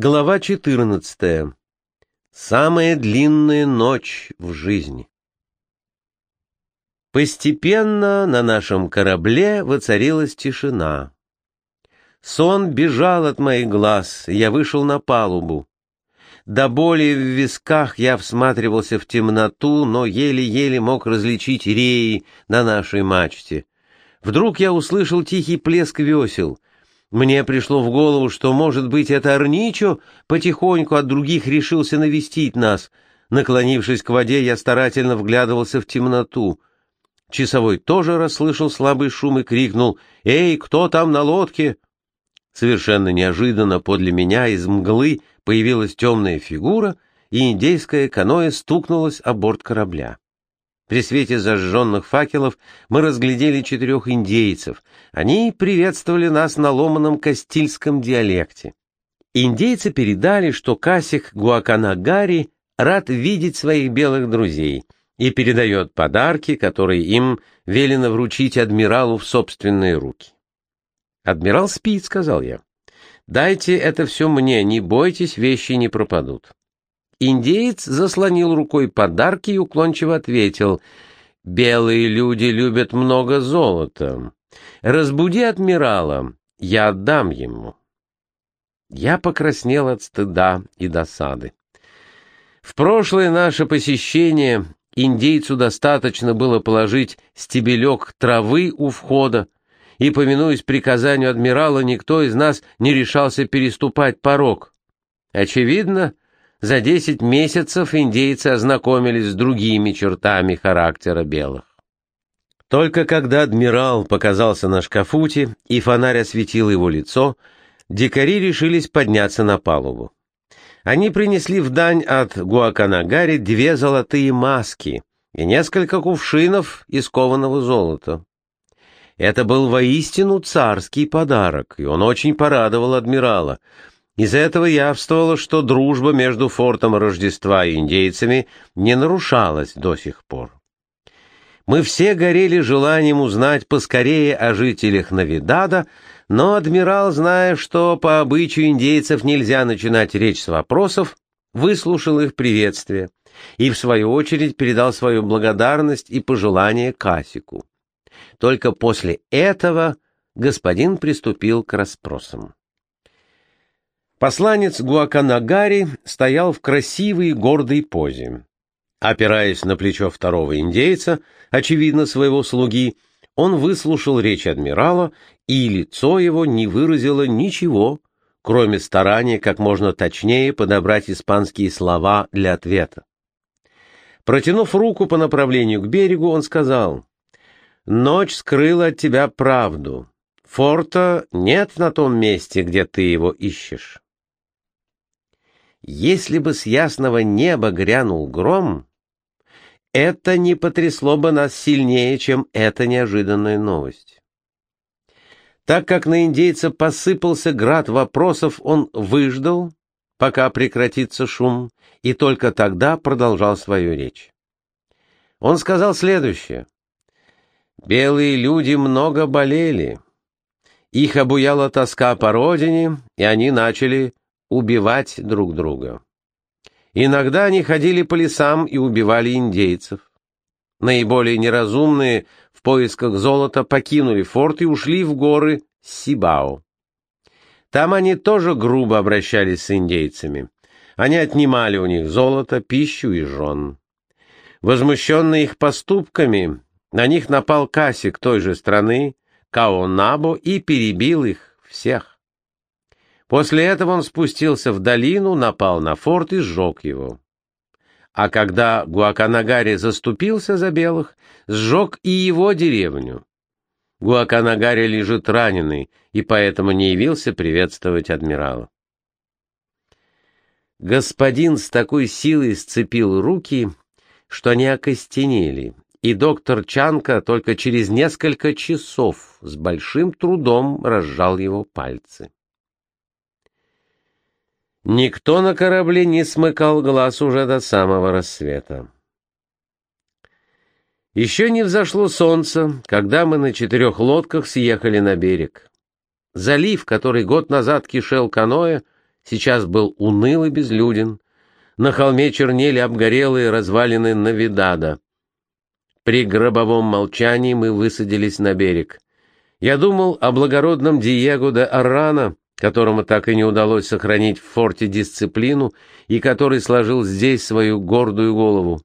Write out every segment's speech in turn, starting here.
Глава 14. Самая длинная ночь в жизни. Постепенно на нашем корабле воцарилась тишина. Сон бежал от моих глаз, я вышел на палубу. До боли в висках я всматривался в темноту, но еле-еле мог различить реи на нашей мачте. Вдруг я услышал тихий плеск весел — мне пришло в голову, что, может быть, это Арничо потихоньку от других решился навестить нас. Наклонившись к воде, я старательно вглядывался в темноту. Часовой тоже расслышал слабый шум и крикнул «Эй, кто там на лодке?» Совершенно неожиданно подле меня из мглы появилась темная фигура, и индейское каноэ стукнулось о борт корабля. При свете зажженных факелов мы разглядели четырех индейцев. Они приветствовали нас на ломаном кастильском диалекте. Индейцы передали, что Касик Гуаканагари рад видеть своих белых друзей и передает подарки, которые им велено вручить адмиралу в собственные руки. «Адмирал спит», — сказал я. «Дайте это все мне, не бойтесь, вещи не пропадут». Индеец заслонил рукой подарки и уклончиво ответил, «Белые люди любят много золота. Разбуди адмирала, я отдам ему». Я покраснел от стыда и досады. В прошлое наше посещение индейцу достаточно было положить стебелек травы у входа, и, поминуясь приказанию адмирала, никто из нас не решался переступать порог. Очевидно, за десять месяцев индейцы ознакомились с другими чертами характера белых. Только когда адмирал показался на шкафуте и фонарь осветил его лицо, дикари решились подняться на палубу. Они принесли в дань от Гуаканагари две золотые маски и несколько кувшинов из кованого золота. Это был воистину царский подарок, и он очень порадовал адмирала, из этого явствовало, что дружба между фортом Рождества и индейцами не нарушалась до сих пор. Мы все горели желанием узнать поскорее о жителях Навидада, но адмирал, зная, что по обычаю индейцев нельзя начинать речь с вопросов, выслушал их приветствие и, в свою очередь, передал свою благодарность и пожелание Касику. Только после этого господин приступил к расспросам. Посланец Гуаканагари стоял в красивой и гордой позе. Опираясь на плечо второго индейца, очевидно, своего слуги, он выслушал речь адмирала, и лицо его не выразило ничего, кроме старания как можно точнее подобрать испанские слова для ответа. Протянув руку по направлению к берегу, он сказал, «Ночь скрыла от тебя правду. Форта нет на том месте, где ты его ищешь». Если бы с ясного неба грянул гром, это не потрясло бы нас сильнее, чем эта неожиданная новость. Так как на индейца посыпался град вопросов, он выждал, пока прекратится шум, и только тогда продолжал свою речь. Он сказал следующее. «Белые люди много болели. Их обуяла тоска по родине, и они начали убивать друг друга. Иногда они ходили по лесам и убивали индейцев. Наиболее неразумные в поисках золота покинули форт и ушли в горы Сибао. Там они тоже грубо обращались с индейцами. Они отнимали у них золото, пищу и жен. Возмущенные их поступками, на них напал Касик той же страны, Каонабо, и перебил их всех. После этого он спустился в долину, напал на форт и сжег его. А когда Гуаканагари заступился за белых, сжег и его деревню. Гуаканагари лежит раненый, и поэтому не явился приветствовать адмирала. Господин с такой силой сцепил руки, что они окостенели, и доктор Чанка только через несколько часов с большим трудом разжал его пальцы. Никто на корабле не смыкал глаз уже до самого рассвета. Еще не взошло солнце, когда мы на четырех лодках съехали на берег. Залив, который год назад кишел каноэ, сейчас был уныл и безлюден. На холме чернели обгорелые развалины Навидада. При гробовом молчании мы высадились на берег. Я думал о благородном Диего де Аррана, которому так и не удалось сохранить в форте дисциплину и который сложил здесь свою гордую голову.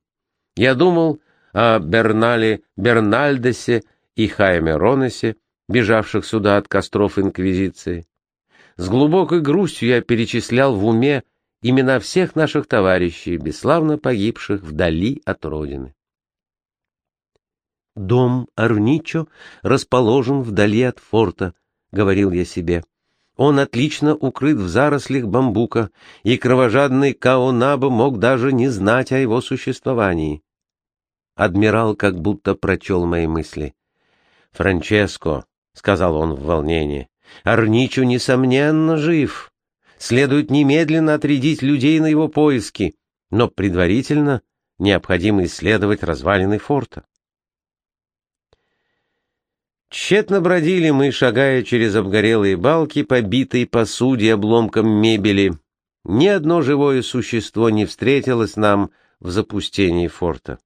Я думал о Бернале Бернальдесе и Хайме Ронесе, бежавших сюда от костров Инквизиции. С глубокой грустью я перечислял в уме имена всех наших товарищей, бесславно погибших вдали от родины. «Дом Арничо расположен вдали от форта», — говорил я себе. Он отлично укрыт в зарослях бамбука, и кровожадный Каонаба мог даже не знать о его существовании. Адмирал как будто прочел мои мысли. «Франческо», — сказал он в волнении, — «Арничо, несомненно, жив. Следует немедленно отрядить людей на его поиски, но предварительно необходимо исследовать развалины форта». Тщетно бродили мы, шагая через обгорелые балки, побитые посуде обломком мебели. Ни одно живое существо не встретилось нам в запустении форта.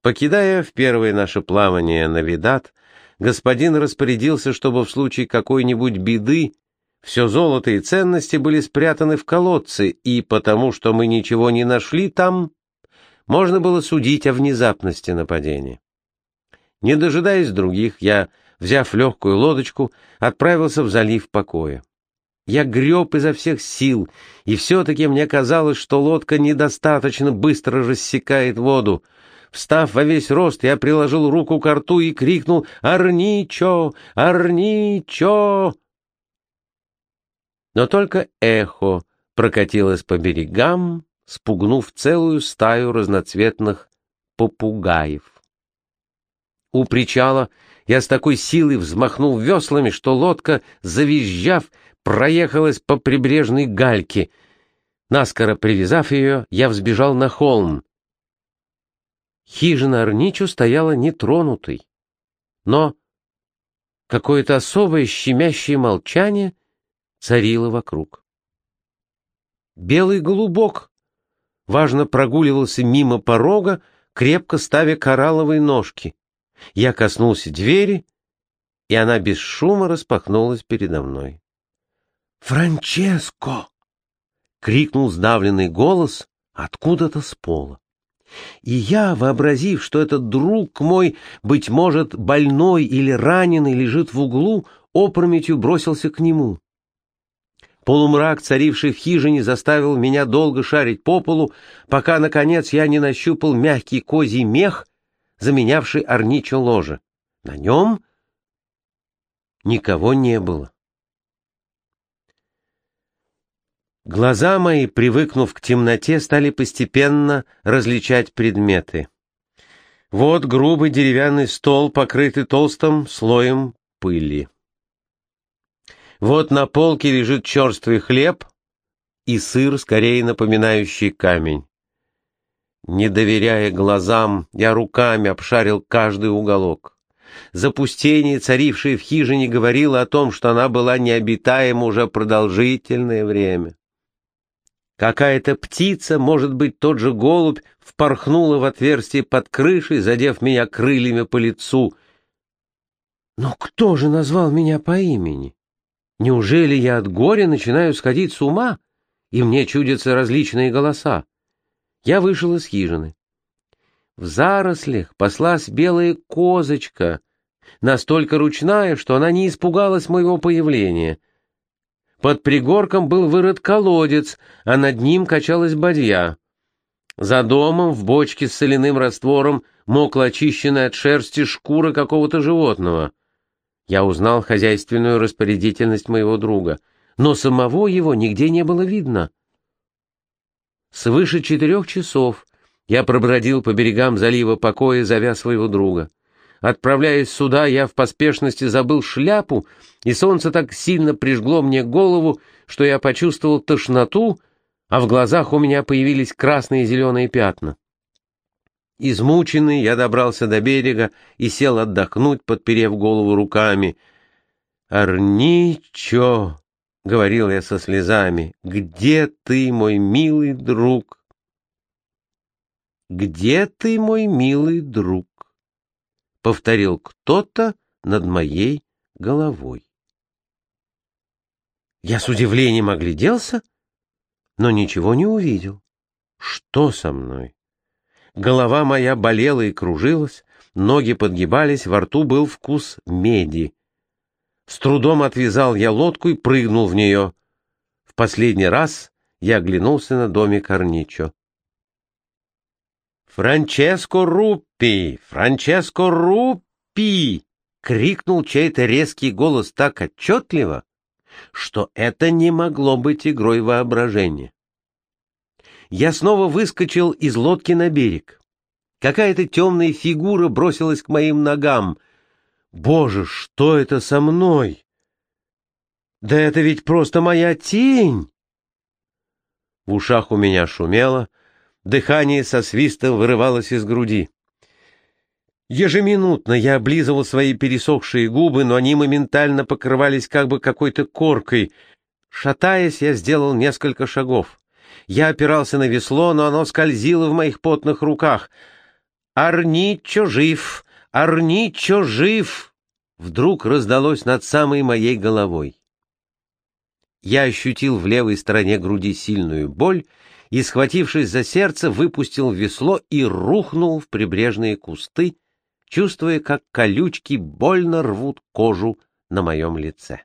Покидая в первое наше плавание на Видат, господин распорядился, чтобы в случае какой-нибудь беды все золото и ценности были спрятаны в колодце, и потому что мы ничего не нашли там, можно было судить о внезапности нападения. Не дожидаясь других, я, взяв легкую лодочку, отправился в залив покоя. Я греб изо всех сил, и все-таки мне казалось, что лодка недостаточно быстро рассекает воду. Встав во весь рост, я приложил руку к рту и крикнул «Арничо! Арничо!» Но только эхо прокатилось по берегам, спугнув целую стаю разноцветных попугаев. У причала я с такой силой взмахнул веслами, что лодка, завизжав, проехалась по прибрежной гальке. Наскоро привязав ее, я взбежал на холм. Хижина Арничу стояла нетронутой, но какое-то особое щемящее молчание царило вокруг. Белый голубок важно прогуливался мимо порога, крепко ставя коралловые ножки. Я коснулся двери, и она без шума распахнулась передо мной. «Франческо!» — крикнул сдавленный голос откуда-то с пола. И я, вообразив, что этот друг мой, быть может, больной или раненый, лежит в углу, опрометью бросился к нему. Полумрак, царивший в хижине, заставил меня долго шарить по полу, пока, наконец, я не нащупал мягкий козий мех заменявший Арничо ложе. На нем никого не было. Глаза мои, привыкнув к темноте, стали постепенно различать предметы. Вот грубый деревянный стол, покрытый толстым слоем пыли. Вот на полке лежит черствый хлеб и сыр, скорее напоминающий камень. Не доверяя глазам, я руками обшарил каждый уголок. Запустение, царившее в хижине, говорило о том, что она была необитаема уже продолжительное время. Какая-то птица, может быть, тот же голубь, впорхнула в отверстие под крышей, задев меня крыльями по лицу. Но кто же назвал меня по имени? Неужели я от горя начинаю сходить с ума, и мне чудятся различные голоса? Я вышел из хижины. В зарослях паслась белая козочка, настолько ручная, что она не испугалась моего появления. Под пригорком был вырыт колодец, а над ним качалась бадья. За домом в бочке с соляным раствором мокла очищенная от шерсти шкура какого-то животного. Я узнал хозяйственную распорядительность моего друга, но самого его нигде не было видно. Свыше четырех часов я пробродил по берегам залива покоя, зовя своего друга. Отправляясь сюда, я в поспешности забыл шляпу, и солнце так сильно прижгло мне голову, что я почувствовал тошноту, а в глазах у меня появились красные и зеленые пятна. Измученный, я добрался до берега и сел отдохнуть, подперев голову руками. «Арничо!» — говорил я со слезами, — где ты, мой милый друг? Где ты, мой милый друг? — повторил кто-то над моей головой. Я с удивлением огляделся, но ничего не увидел. Что со мной? Голова моя болела и кружилась, ноги подгибались, во рту был вкус меди. С трудом отвязал я лодку и прыгнул в нее. В последний раз я оглянулся на доме Корничо. «Франческо Руппи! Франческо Руппи!» — крикнул чей-то резкий голос так отчетливо, что это не могло быть игрой воображения. Я снова выскочил из лодки на берег. Какая-то темная фигура бросилась к моим ногам. Боже, что это со мной? Да это ведь просто моя тень! В ушах у меня шумело, дыхание со свистом вырывалось из груди. Ежеминутно я облизывал свои пересохшие губы, но они моментально покрывались как бы какой-то коркой. Шатаясь, я сделал несколько шагов. Я опирался на весло, но оно скользило в моих потных руках. «Арничо жив! Арничо жив!» Вдруг раздалось над самой моей головой. Я ощутил в левой стороне груди сильную боль и, схватившись за сердце, выпустил весло и рухнул в прибрежные кусты, чувствуя, как колючки больно рвут кожу на моем лице.